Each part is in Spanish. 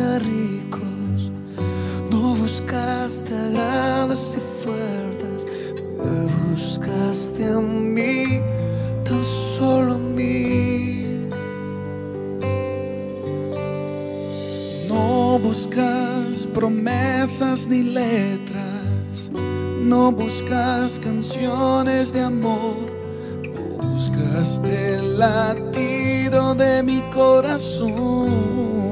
a ricos, no buscaste grandes y fuertes, me buscaste a mí, tan solo a mí. No buscas promesas ni letras, no buscas canciones de amor, buscaste el latido de mi corazón.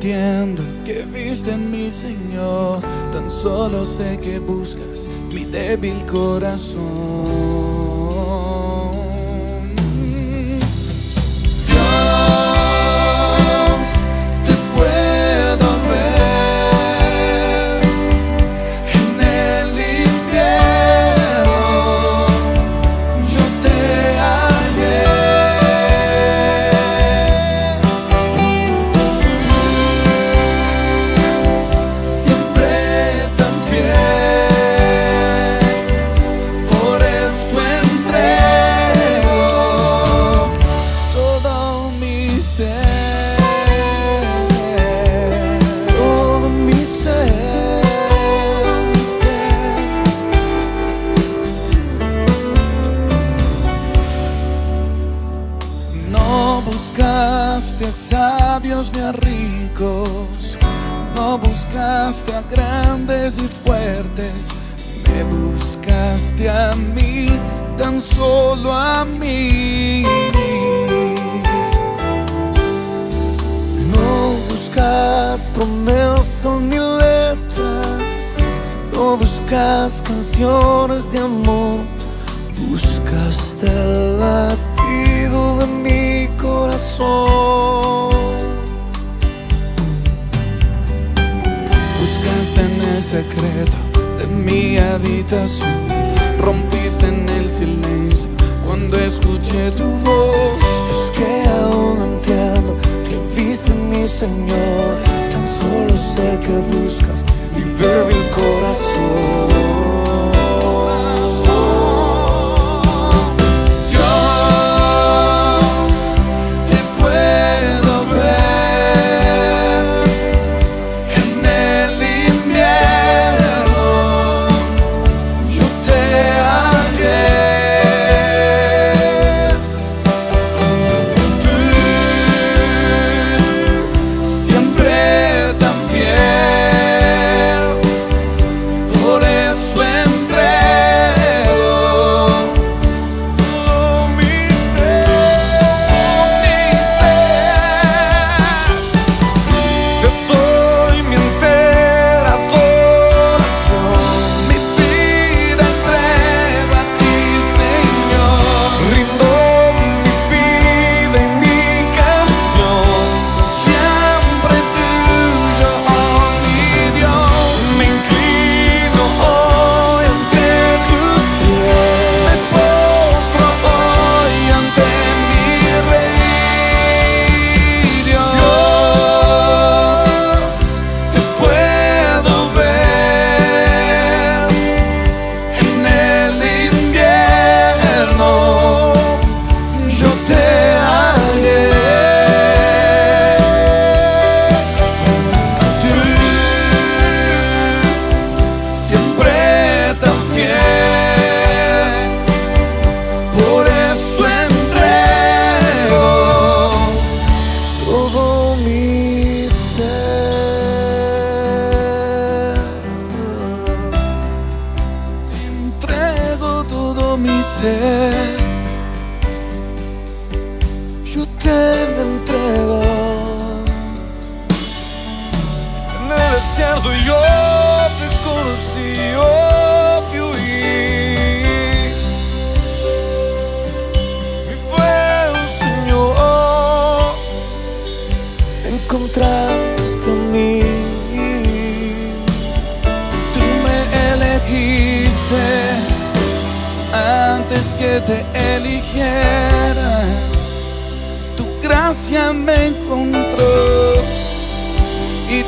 Entiendo que viste en mi Señor, tan solo sé que buscas mi débil corazón. Fuertes, me buscaste a mí, tan solo a mí. No buscas promesas ni letras, no buscas canciones de amor, buscaste el latido de mi corazón. Buscaste en el secreto de mi habitación, rompiste en el silencio cuando escuché tu voz. Es que aún entiendo que viste mi Señor, tan solo sé que buscas mi débil corazón. Que te eligiera. Tu gracia me encontró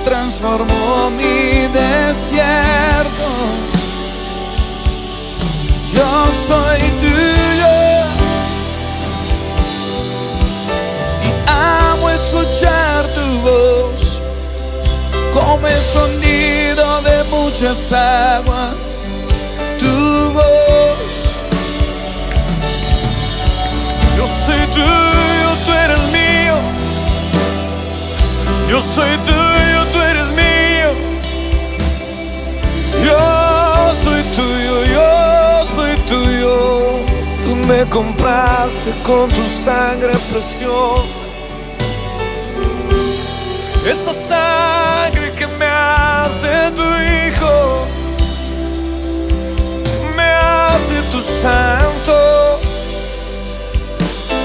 transformó mi desierto. Yo soy tuyo y amo escuchar tu voz como el sonido de muchas aguas. Yo soy tuyo, tú eres mío. Yo soy tuyo, yo soy tuyo. Tú me compraste con tu sangre preciosa. Esa sangre que me hace tu hijo. Me hace tu santo.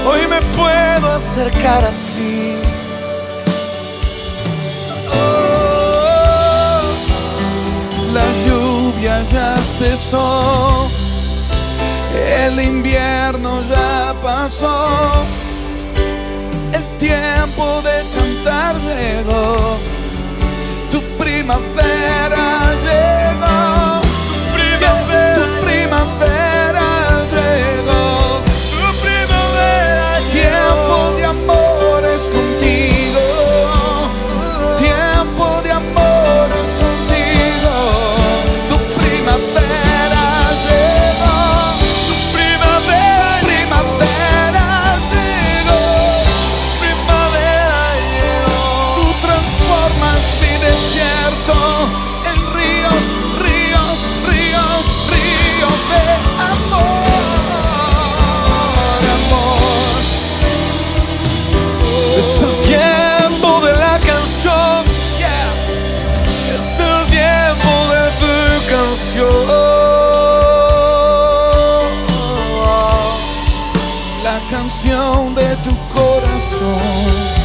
Hoy me puedo acercar a ti. Ya cesó, el invierno ya pasó, el tiempo de cantar llegó, tu primavera canción de tu corazón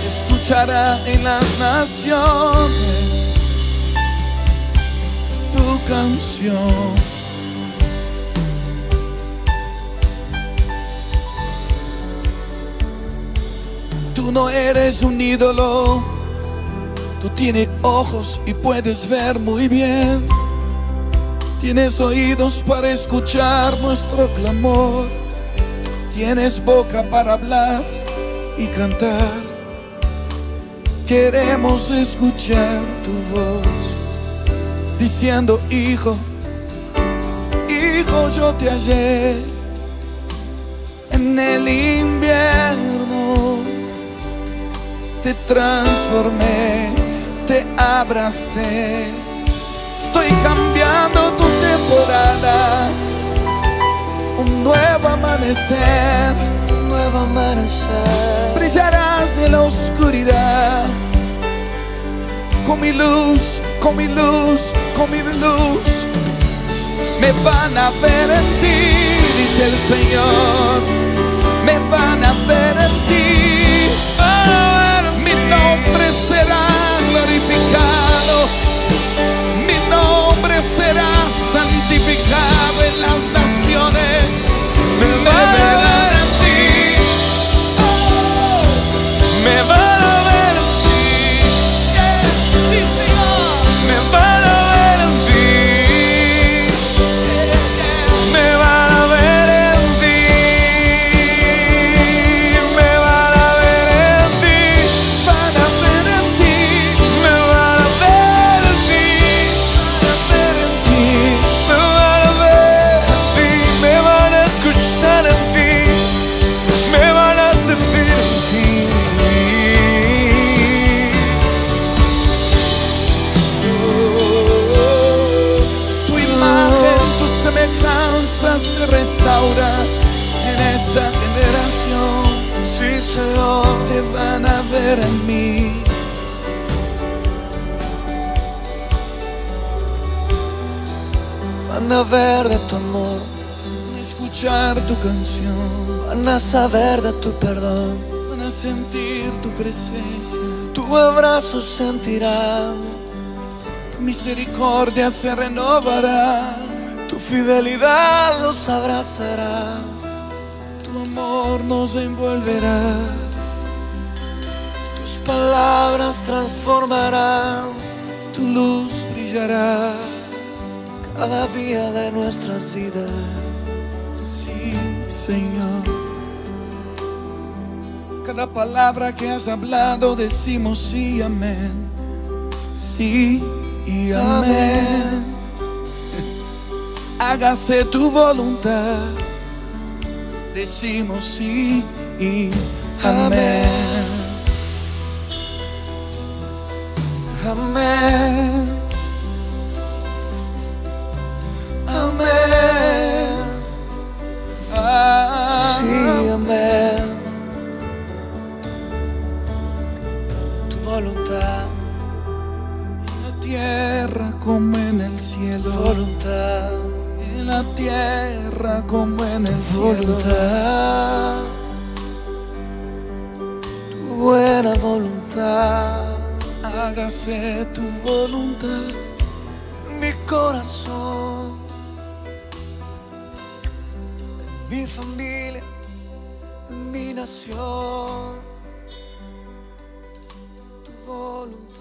se escuchará en las naciones. Tu canción. Tú no eres un ídolo. Tú tienes ojos y puedes ver muy bien. Tienes oídos para escuchar nuestro clamor. Tienes boca para hablar y cantar. Queremos escuchar tu voz diciendo, hijo, hijo, yo te hallé en el invierno. Te transformé, te abracé. Estoy cambiando tu temporada. Un nuevo amanecer. Un nuevo amanecer. Brillarás en la oscuridad. Con mi luz, con mi luz, con mi luz. Me van a ver en ti, dice el Señor. Me van a ver restaura en esta generación. Sí, Señor. Te van a ver en mí. Van a ver de tu amor, Escuchar tu canción, van a saber de tu perdón, van a sentir tu presencia. tu abrazo sentirán, Tu misericordia se renovará. Tu fidelidad los abrazará. Tu amor nos envolverá. Tu palabras transformarán, tu luz brillará cada día de nuestras vidas. Sí, Señor. Cada palabra que has hablado decimos sí, amén. Sí y amén. Hágase tu voluntad. Decimos sí y amén. Amén. Amén. Ah, Sí, amén. Tu voluntad, En la tierra como en el tu cielo. voluntad, la tierra como en el voluntad, tu buena voluntad, hágase tu voluntad mi corazón, en mi familia, en mi nación, tu voluntad.